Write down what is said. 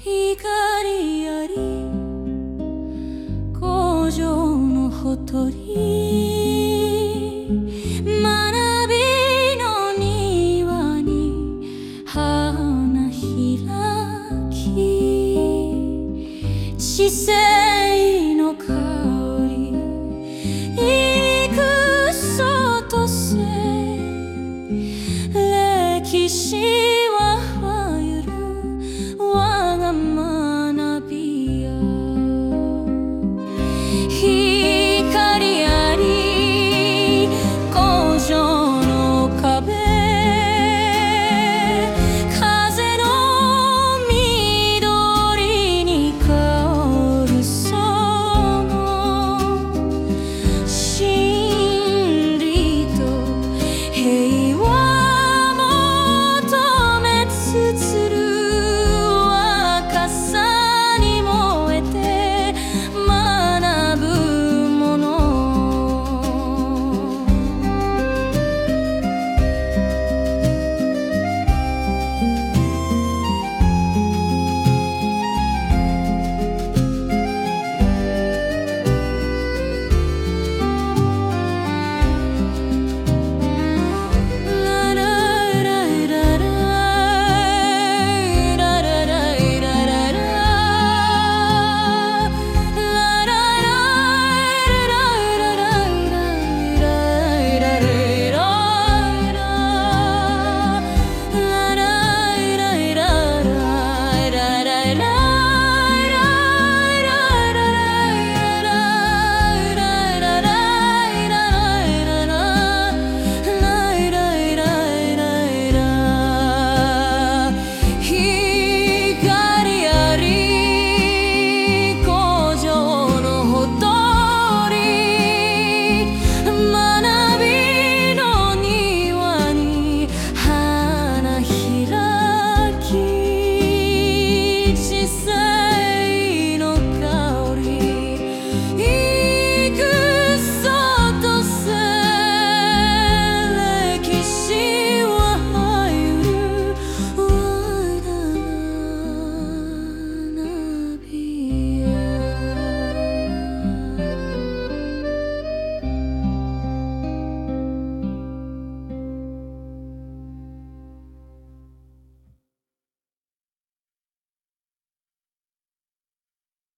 光あり工場のほとり。学びの庭に花開き。視線